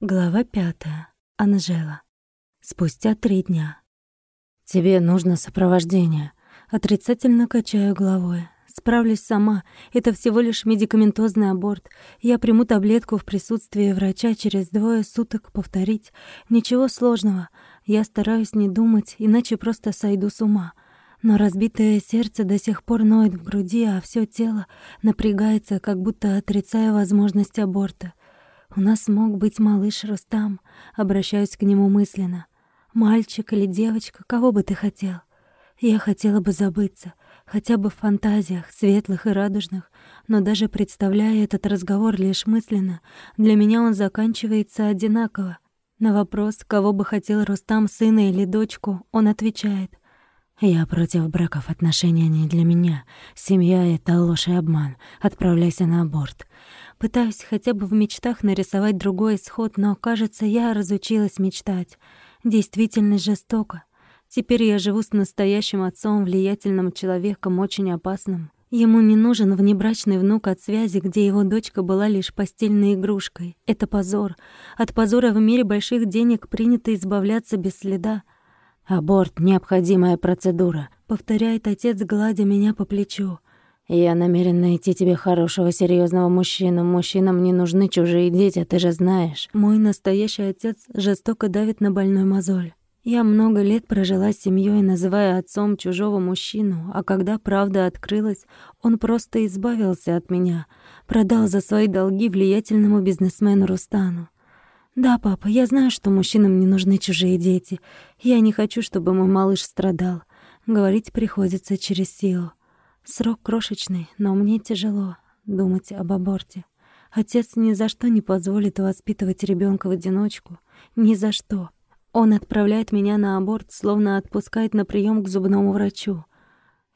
Глава пятая. Анжела. Спустя три дня. «Тебе нужно сопровождение». Отрицательно качаю головой. Справлюсь сама. Это всего лишь медикаментозный аборт. Я приму таблетку в присутствии врача через двое суток повторить. Ничего сложного. Я стараюсь не думать, иначе просто сойду с ума. Но разбитое сердце до сих пор ноет в груди, а все тело напрягается, как будто отрицая возможность аборта. У нас мог быть малыш Рустам. Обращаюсь к нему мысленно. Мальчик или девочка, кого бы ты хотел? Я хотела бы забыться, хотя бы в фантазиях, светлых и радужных, но даже представляя этот разговор лишь мысленно, для меня он заканчивается одинаково. На вопрос, кого бы хотел Рустам, сына или дочку, он отвечает. «Я против браков, отношения не для меня. Семья — это ложь и обман. Отправляйся на аборт». Пытаюсь хотя бы в мечтах нарисовать другой исход, но, кажется, я разучилась мечтать. Действительность жестока. Теперь я живу с настоящим отцом, влиятельным человеком, очень опасным. Ему не нужен внебрачный внук от связи, где его дочка была лишь постельной игрушкой. Это позор. От позора в мире больших денег принято избавляться без следа. «Аборт — необходимая процедура», — повторяет отец, гладя меня по плечу. «Я намерен найти тебе хорошего, серьезного мужчину. Мужчинам не нужны чужие дети, ты же знаешь». Мой настоящий отец жестоко давит на больной мозоль. Я много лет прожила с семьей, называя отцом чужого мужчину, а когда правда открылась, он просто избавился от меня, продал за свои долги влиятельному бизнесмену Рустану. «Да, папа, я знаю, что мужчинам не нужны чужие дети. Я не хочу, чтобы мой малыш страдал. Говорить приходится через силу. Срок крошечный, но мне тяжело думать об аборте. Отец ни за что не позволит воспитывать ребенка в одиночку. Ни за что. Он отправляет меня на аборт, словно отпускает на прием к зубному врачу.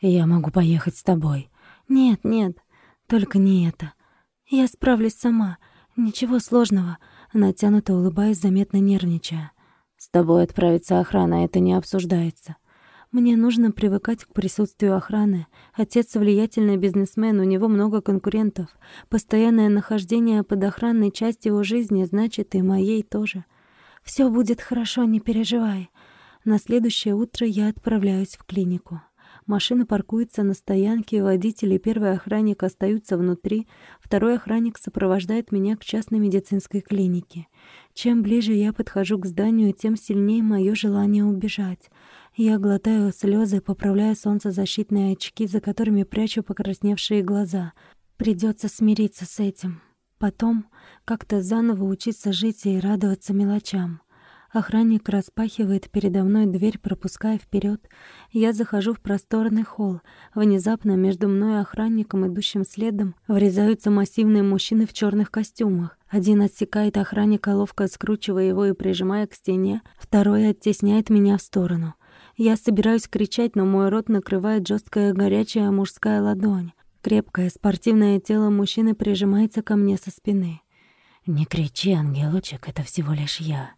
«Я могу поехать с тобой». «Нет, нет, только не это. Я справлюсь сама. Ничего сложного». Натянуто улыбаясь, заметно нервничая. «С тобой отправится охрана, это не обсуждается». Мне нужно привыкать к присутствию охраны. Отец влиятельный бизнесмен, у него много конкурентов. Постоянное нахождение под охранной частью его жизни значит и моей тоже. Все будет хорошо, не переживай. На следующее утро я отправляюсь в клинику. Машина паркуется на стоянке, водитель и первый охранник остаются внутри, второй охранник сопровождает меня к частной медицинской клинике. Чем ближе я подхожу к зданию, тем сильнее мое желание убежать. Я глотаю слезы, поправляю солнцезащитные очки, за которыми прячу покрасневшие глаза. Придется смириться с этим. Потом как-то заново учиться жить и радоваться мелочам. Охранник распахивает передо мной дверь, пропуская вперед. Я захожу в просторный холл. Внезапно между мной и охранником, идущим следом, врезаются массивные мужчины в черных костюмах. Один отсекает охранника, ловко скручивая его и прижимая к стене, второй оттесняет меня в сторону. Я собираюсь кричать, но мой рот накрывает жесткая горячая мужская ладонь. Крепкое спортивное тело мужчины прижимается ко мне со спины. «Не кричи, ангелочек, это всего лишь я».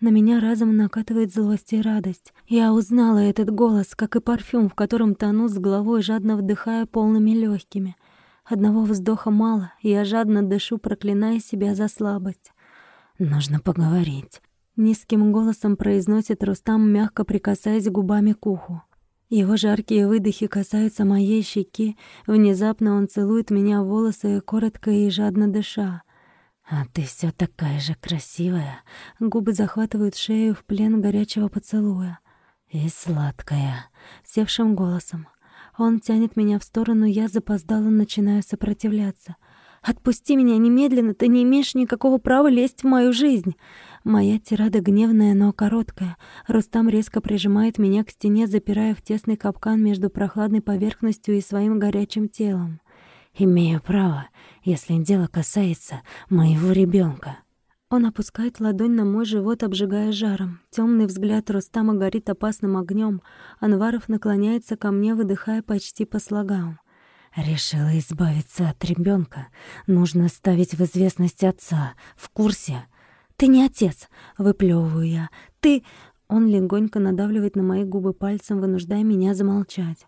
На меня разом накатывает злость и радость. Я узнала этот голос, как и парфюм, в котором тону с головой, жадно вдыхая полными легкими. Одного вздоха мало, я жадно дышу, проклиная себя за слабость. «Нужно поговорить», — низким голосом произносит Рустам, мягко прикасаясь губами к уху. Его жаркие выдохи касаются моей щеки. Внезапно он целует меня в волосы, коротко и жадно дыша. «А ты все такая же красивая!» Губы захватывают шею в плен горячего поцелуя. «И сладкая!» Севшим голосом. Он тянет меня в сторону, я запоздала, начинаю сопротивляться. «Отпусти меня немедленно, ты не имеешь никакого права лезть в мою жизнь!» Моя тирада гневная, но короткая. Рустам резко прижимает меня к стене, запирая в тесный капкан между прохладной поверхностью и своим горячим телом. «Имею право, если дело касается моего ребенка. Он опускает ладонь на мой живот, обжигая жаром. Темный взгляд Рустама горит опасным огнем. Анваров наклоняется ко мне, выдыхая почти по слогам. Решила избавиться от ребенка. Нужно ставить в известность отца. В курсе. «Ты не отец!» — выплёвываю я. «Ты...» Он легонько надавливает на мои губы пальцем, вынуждая меня замолчать.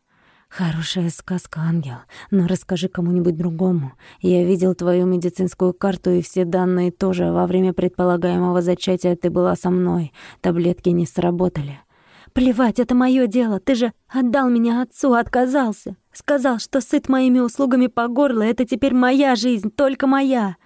Хорошая сказка, ангел, но расскажи кому-нибудь другому. Я видел твою медицинскую карту и все данные тоже. Во время предполагаемого зачатия ты была со мной. Таблетки не сработали. Плевать, это мое дело. Ты же отдал меня отцу, отказался. Сказал, что сыт моими услугами по горло. Это теперь моя жизнь, только моя.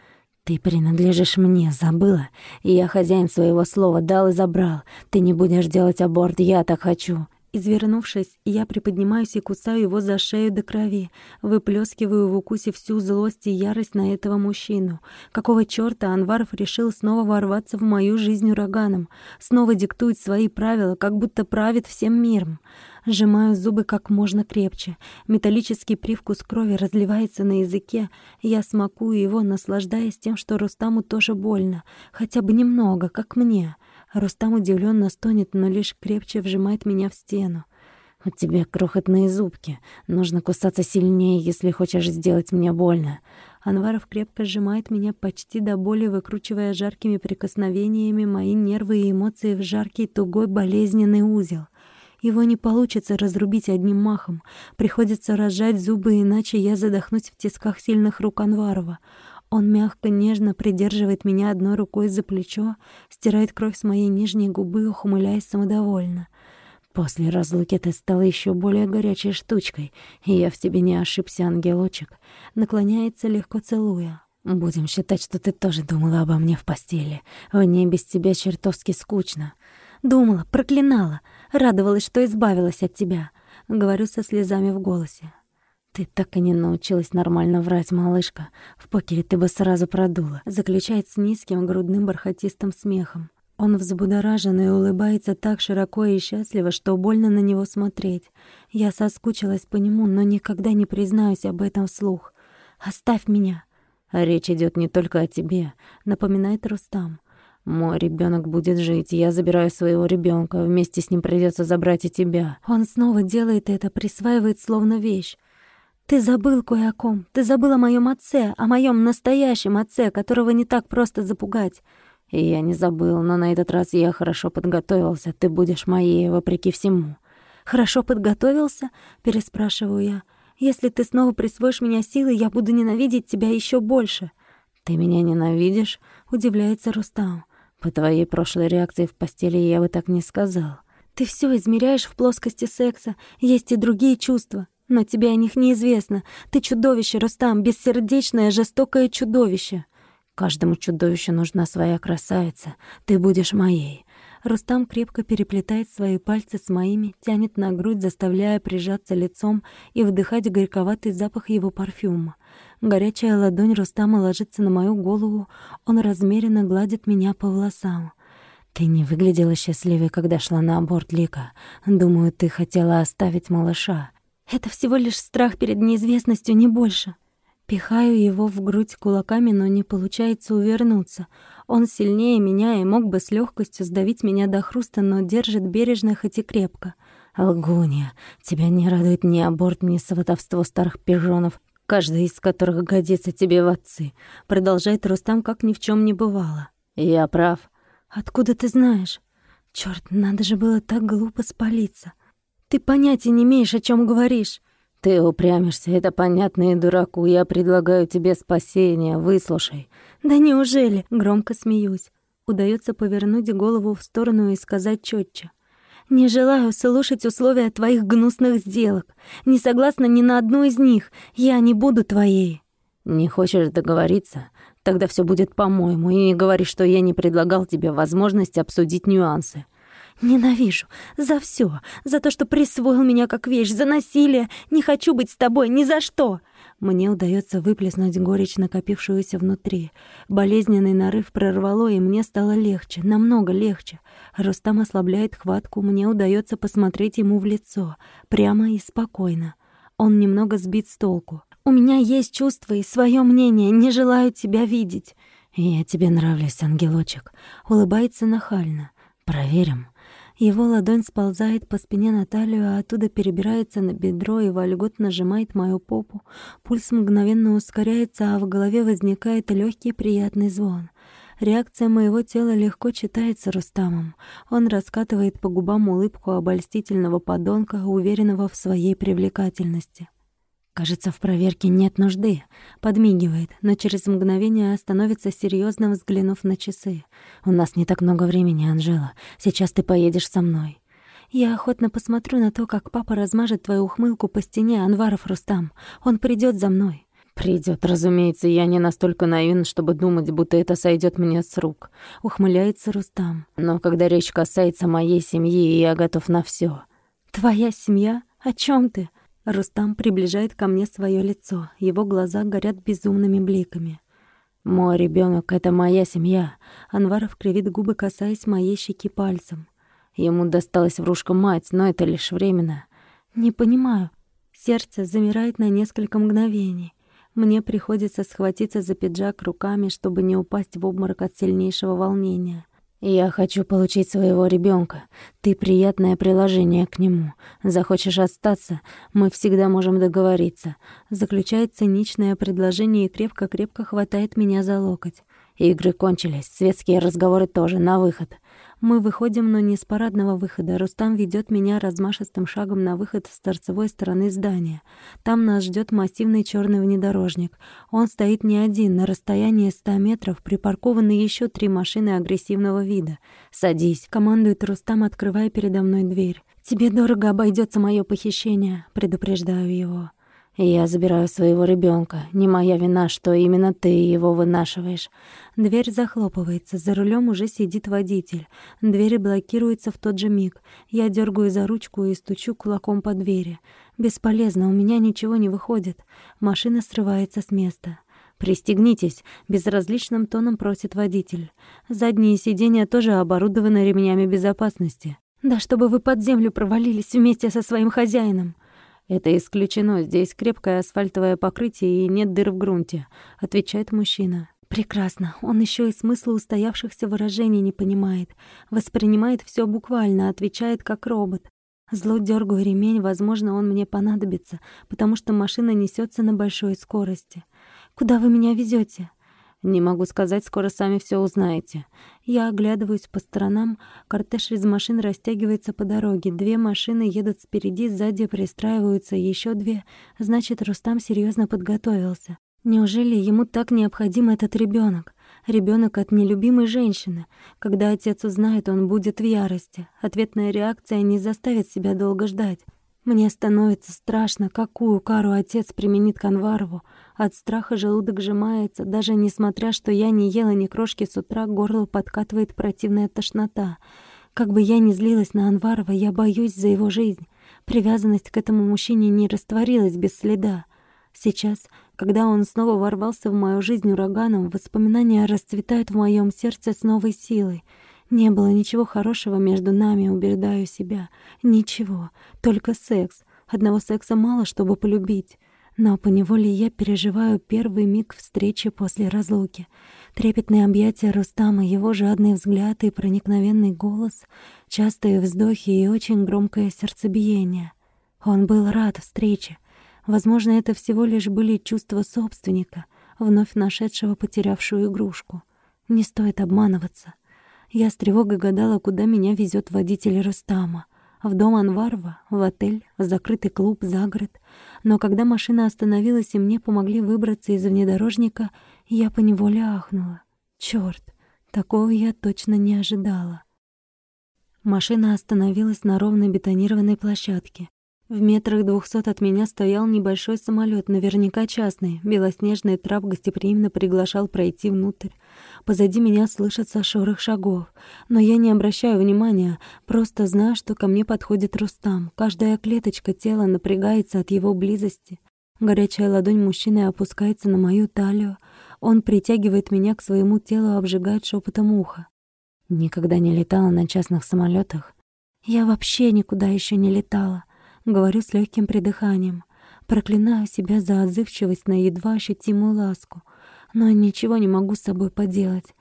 Ты принадлежишь мне, забыла? Я хозяин своего слова дал и забрал. Ты не будешь делать аборт, я так хочу. Извернувшись, я приподнимаюсь и кусаю его за шею до крови, выплескиваю в укусе всю злость и ярость на этого мужчину. Какого чёрта Анваров решил снова ворваться в мою жизнь ураганом, снова диктует свои правила, как будто правит всем миром. Сжимаю зубы как можно крепче. Металлический привкус крови разливается на языке. Я смакую его, наслаждаясь тем, что Рустаму тоже больно. Хотя бы немного, как мне. Рустам удивленно стонет, но лишь крепче вжимает меня в стену. «У тебя крохотные зубки. Нужно кусаться сильнее, если хочешь сделать мне больно». Анваров крепко сжимает меня почти до боли, выкручивая жаркими прикосновениями мои нервы и эмоции в жаркий, тугой, болезненный узел. Его не получится разрубить одним махом. Приходится разжать зубы, иначе я задохнусь в тисках сильных рук Анварова. Он мягко, нежно придерживает меня одной рукой за плечо, стирает кровь с моей нижней губы, ухмыляясь самодовольно. «После разлуки ты стала еще более горячей штучкой, и я в тебе не ошибся, ангелочек». Наклоняется, легко целуя. «Будем считать, что ты тоже думала обо мне в постели. Мне без тебя чертовски скучно». «Думала, проклинала, радовалась, что избавилась от тебя», — говорю со слезами в голосе. «Ты так и не научилась нормально врать, малышка. В покере ты бы сразу продула», — заключает с низким грудным бархатистым смехом. Он взбудоражен и улыбается так широко и счастливо, что больно на него смотреть. Я соскучилась по нему, но никогда не признаюсь об этом вслух. «Оставь меня!» «Речь идет не только о тебе», — напоминает Рустам. «Мой ребенок будет жить, я забираю своего ребенка, вместе с ним придется забрать и тебя». Он снова делает это, присваивает словно вещь. Ты забыл кое о ком. Ты забыл о моем отце, о моем настоящем отце, которого не так просто запугать. И я не забыл, но на этот раз я хорошо подготовился. Ты будешь моей, вопреки всему. Хорошо подготовился? Переспрашиваю я. Если ты снова присвоишь меня силой, я буду ненавидеть тебя еще больше. Ты меня ненавидишь? Удивляется Рустам. По твоей прошлой реакции в постели я бы так не сказал. Ты все измеряешь в плоскости секса. Есть и другие чувства. Но тебе о них неизвестно. Ты чудовище, Рустам, бессердечное, жестокое чудовище. Каждому чудовищу нужна своя красавица. Ты будешь моей. Рустам крепко переплетает свои пальцы с моими, тянет на грудь, заставляя прижаться лицом и вдыхать горьковатый запах его парфюма. Горячая ладонь Рустама ложится на мою голову, он размеренно гладит меня по волосам. «Ты не выглядела счастливой, когда шла на аборт, Лика. Думаю, ты хотела оставить малыша. Это всего лишь страх перед неизвестностью, не больше. Пихаю его в грудь кулаками, но не получается увернуться. Он сильнее меня и мог бы с легкостью сдавить меня до хруста, но держит бережно, хоть и крепко. «Алгония, тебя не радует ни аборт, ни сватовство старых пижонов, каждый из которых годится тебе в отцы», — продолжает Рустам, как ни в чем не бывало. «Я прав». «Откуда ты знаешь? Черт, надо же было так глупо спалиться». Ты понятия не имеешь, о чем говоришь. Ты упрямишься, это понятно и дураку. Я предлагаю тебе спасение, выслушай. Да неужели? Громко смеюсь. Удается повернуть голову в сторону и сказать четче. Не желаю слушать условия твоих гнусных сделок. Не согласна ни на одну из них. Я не буду твоей. Не хочешь договориться? Тогда все будет по-моему. И не говори, что я не предлагал тебе возможность обсудить нюансы. Ненавижу. За все, За то, что присвоил меня как вещь. За насилие. Не хочу быть с тобой. Ни за что. Мне удается выплеснуть горечь, накопившуюся внутри. Болезненный нарыв прорвало, и мне стало легче. Намного легче. Рустам ослабляет хватку. Мне удается посмотреть ему в лицо. Прямо и спокойно. Он немного сбит с толку. «У меня есть чувства и свое мнение. Не желаю тебя видеть». «Я тебе нравлюсь, ангелочек», — улыбается нахально. «Проверим». Его ладонь сползает по спине на талию, а оттуда перебирается на бедро и вольготно нажимает мою попу. Пульс мгновенно ускоряется, а в голове возникает легкий приятный звон. Реакция моего тела легко читается Рустамом. Он раскатывает по губам улыбку обольстительного подонка, уверенного в своей привлекательности. Кажется, в проверке нет нужды. Подмигивает, но через мгновение становится серьезным, взглянув на часы. У нас не так много времени, Анжела. Сейчас ты поедешь со мной. Я охотно посмотрю на то, как папа размажет твою ухмылку по стене, Анваров Рустам. Он придет за мной. Придет, разумеется, я не настолько наивен, чтобы думать, будто это сойдет мне с рук. Ухмыляется Рустам. Но когда речь касается моей семьи, я готов на все. Твоя семья? О чем ты? Рустам приближает ко мне свое лицо. Его глаза горят безумными бликами. «Мой ребенок это моя семья». Анваров кривит губы, касаясь моей щеки пальцем. Ему досталась врушка мать, но это лишь временно. «Не понимаю». Сердце замирает на несколько мгновений. Мне приходится схватиться за пиджак руками, чтобы не упасть в обморок от сильнейшего волнения. «Я хочу получить своего ребенка. Ты приятное приложение к нему. Захочешь остаться, мы всегда можем договориться». Заключает циничное предложение и крепко-крепко хватает меня за локоть. Игры кончились, светские разговоры тоже, на выход. Мы выходим, но не с парадного выхода. Рустам ведет меня размашистым шагом на выход с торцевой стороны здания. Там нас ждет массивный черный внедорожник. Он стоит не один, на расстоянии 100 метров припаркованы еще три машины агрессивного вида. «Садись», — командует Рустам, открывая передо мной дверь. «Тебе дорого обойдется мое похищение», — предупреждаю его. «Я забираю своего ребенка. Не моя вина, что именно ты его вынашиваешь». Дверь захлопывается, за рулем уже сидит водитель. Двери блокируются в тот же миг. Я дергаю за ручку и стучу кулаком по двери. Бесполезно, у меня ничего не выходит. Машина срывается с места. «Пристегнитесь», — безразличным тоном просит водитель. Задние сиденья тоже оборудованы ремнями безопасности. «Да чтобы вы под землю провалились вместе со своим хозяином!» «Это исключено. Здесь крепкое асфальтовое покрытие и нет дыр в грунте», — отвечает мужчина. Прекрасно. Он еще и смысла устоявшихся выражений не понимает. Воспринимает все буквально, отвечает как робот. Зло дергаю ремень, возможно, он мне понадобится, потому что машина несется на большой скорости. Куда вы меня везете? Не могу сказать, скоро сами все узнаете. Я оглядываюсь по сторонам. Кортеж из машин растягивается по дороге. Две машины едут спереди, сзади пристраиваются еще две. Значит, Рустам серьезно подготовился. Неужели ему так необходим этот ребенок? Ребенок от нелюбимой женщины. Когда отец узнает, он будет в ярости. Ответная реакция не заставит себя долго ждать. Мне становится страшно, какую кару отец применит к Анварову. От страха желудок сжимается, даже несмотря, что я не ела ни крошки с утра, горло подкатывает противная тошнота. Как бы я ни злилась на Анварова, я боюсь за его жизнь. Привязанность к этому мужчине не растворилась без следа. Сейчас, когда он снова ворвался в мою жизнь ураганом, воспоминания расцветают в моем сердце с новой силой. Не было ничего хорошего между нами, убеждаю себя. Ничего, только секс. Одного секса мало, чтобы полюбить но поневоле я переживаю первый миг встречи после разлуки. Трепетные объятия Рустама, его жадный взгляд и проникновенный голос, частые вздохи и очень громкое сердцебиение. Он был рад встрече. Возможно, это всего лишь были чувства собственника, вновь нашедшего потерявшую игрушку. Не стоит обманываться. Я с тревогой гадала, куда меня везет водитель Рустама — в дом Анварова, в отель, в закрытый клуб, за город. Но когда машина остановилась и мне помогли выбраться из внедорожника, я поневоле ахнула. Чёрт, такого я точно не ожидала. Машина остановилась на ровной бетонированной площадке. В метрах двухсот от меня стоял небольшой самолет, наверняка частный. Белоснежный трап гостеприимно приглашал пройти внутрь. Позади меня слышится шорох шагов. Но я не обращаю внимания, просто знаю, что ко мне подходит Рустам. Каждая клеточка тела напрягается от его близости. Горячая ладонь мужчины опускается на мою талию. Он притягивает меня к своему телу, обжигает шепотом уха. Никогда не летала на частных самолетах. Я вообще никуда еще не летала. Говорю с легким придыханием. Проклинаю себя за отзывчивость на едва ощутимую ласку. Но ничего не могу с собой поделать.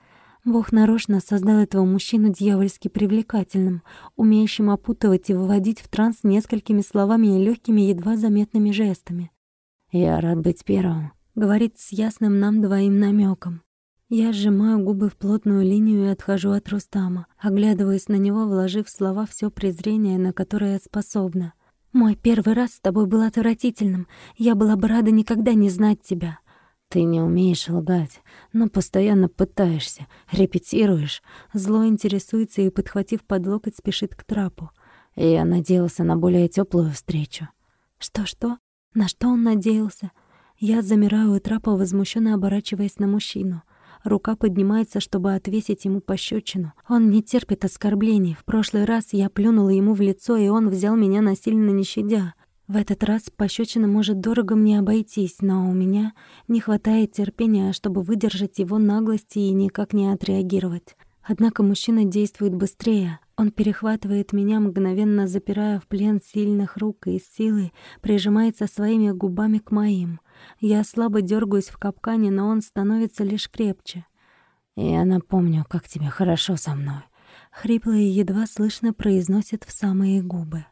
Бог нарочно создал этого мужчину дьявольски привлекательным, умеющим опутывать и выводить в транс несколькими словами и легкими, едва заметными жестами. «Я рад быть первым», — говорит с ясным нам двоим намеком. Я сжимаю губы в плотную линию и отхожу от Рустама, оглядываясь на него, вложив в слова все презрение, на которое я способна. «Мой первый раз с тобой был отвратительным. Я была бы рада никогда не знать тебя». «Ты не умеешь лгать, но постоянно пытаешься, репетируешь». Зло интересуется и, подхватив под локоть, спешит к трапу. Я надеялся на более теплую встречу. Что-что? На что он надеялся? Я замираю у трапа, возмущенно оборачиваясь на мужчину. Рука поднимается, чтобы отвесить ему пощечину. Он не терпит оскорблений. В прошлый раз я плюнула ему в лицо, и он взял меня насильно не щадя. В этот раз пощечина может дорого мне обойтись, но у меня не хватает терпения, чтобы выдержать его наглости и никак не отреагировать. Однако мужчина действует быстрее. Он перехватывает меня, мгновенно запирая в плен сильных рук и с силой прижимается своими губами к моим. Я слабо дергаюсь в капкане, но он становится лишь крепче. «Я напомню, как тебе хорошо со мной», — хрипло и едва слышно произносит в самые губы.